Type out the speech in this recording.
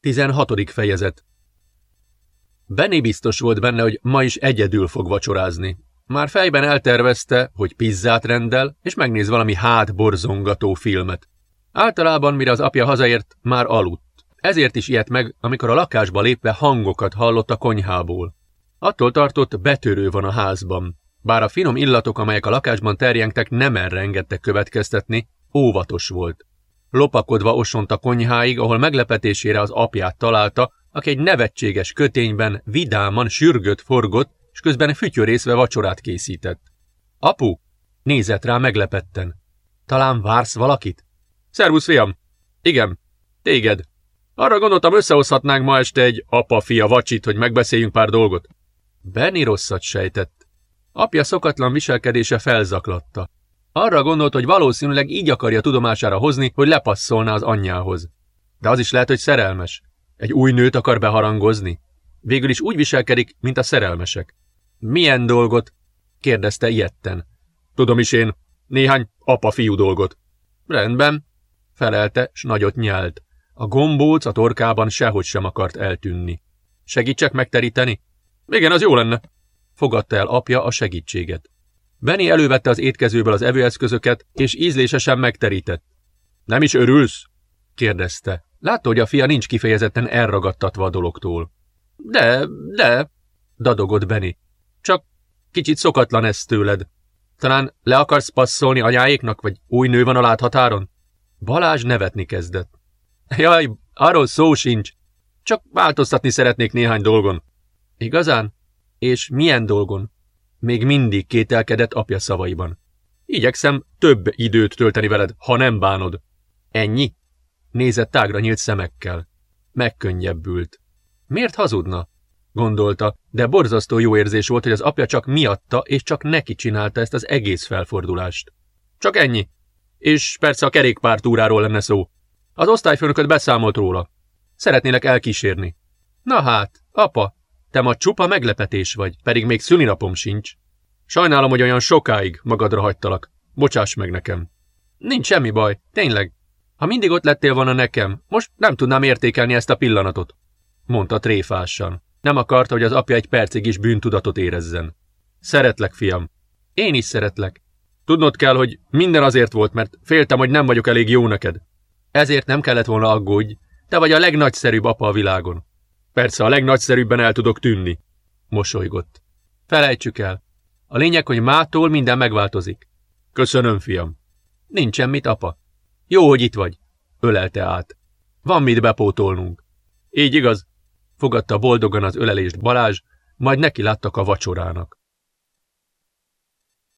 16. fejezet Benny biztos volt benne, hogy ma is egyedül fog vacsorázni. Már fejben eltervezte, hogy pizzát rendel, és megnéz valami hátborzongató filmet. Általában, mire az apja hazaért, már aludt. Ezért is ilyet meg, amikor a lakásba lépve hangokat hallott a konyhából. Attól tartott, betörő van a házban. Bár a finom illatok, amelyek a lakásban terjengtek, nem erre engedtek következtetni, óvatos volt. Lopakodva osont a konyháig, ahol meglepetésére az apját találta, aki egy nevetséges kötényben vidáman sürgött forgott, és közben fütyörészve vacsorát készített. Apu! Nézett rá meglepetten. Talán vársz valakit? Szervusz, fiam! Igen, téged. Arra gondoltam, összehozhatnánk ma este egy apa-fia vacsit, hogy megbeszéljünk pár dolgot. Benny rosszat sejtett. Apja szokatlan viselkedése felzaklatta. Arra gondolt, hogy valószínűleg így akarja tudomására hozni, hogy lepasszolná az anyjához. De az is lehet, hogy szerelmes. Egy új nőt akar beharangozni. Végül is úgy viselkedik, mint a szerelmesek. Milyen dolgot? kérdezte ilyetten. Tudom is én, néhány apa-fiú dolgot. Rendben, felelte, s nagyot nyelt. A gombóc a torkában sehogy sem akart eltűnni. Segítsek megteríteni? Igen, az jó lenne. Fogadta el apja a segítséget. Benny elővette az étkezőből az evőeszközöket, és ízlésesen megterített. Nem is örülsz? kérdezte. Látta, hogy a fia nincs kifejezetten elragadtatva a dologtól. De, de, dadogott Benny. Csak kicsit szokatlan ez tőled. Talán le akarsz passzolni anyáéknak, vagy új nő van a láthatáron? Balázs nevetni kezdett. Jaj, arról szó sincs. Csak változtatni szeretnék néhány dolgon. Igazán? És milyen dolgon? Még mindig kételkedett apja szavaiban. Igyekszem több időt tölteni veled, ha nem bánod. Ennyi? Nézett tágra nyílt szemekkel. Megkönnyebbült. Miért hazudna? Gondolta, de borzasztó jó érzés volt, hogy az apja csak miatta és csak neki csinálta ezt az egész felfordulást. Csak ennyi. És persze a kerékpártúráról lenne szó. Az osztályfőnököt beszámolt róla. Szeretnélek elkísérni. Na hát, apa, te ma csupa meglepetés vagy, pedig még szülinapom sincs. Sajnálom, hogy olyan sokáig magadra hagytalak. Bocsáss meg nekem. Nincs semmi baj, tényleg. Ha mindig ott lettél volna nekem, most nem tudnám értékelni ezt a pillanatot. Mondta tréfásan. Nem akarta, hogy az apja egy percig is bűntudatot érezzen. Szeretlek, fiam. Én is szeretlek. Tudnod kell, hogy minden azért volt, mert féltem, hogy nem vagyok elég jó neked. Ezért nem kellett volna aggódj, te vagy a legnagyszerűbb apa a világon. Persze a legnagyszerűbben el tudok tűnni. Mosolygott. Felejtsük el. A lényeg, hogy mától minden megváltozik. Köszönöm, fiam. Nincsen mit, apa. Jó, hogy itt vagy. Ölelte át. Van mit bepótolnunk. Így igaz. Fogadta boldogan az ölelést Balázs, majd neki láttak a vacsorának.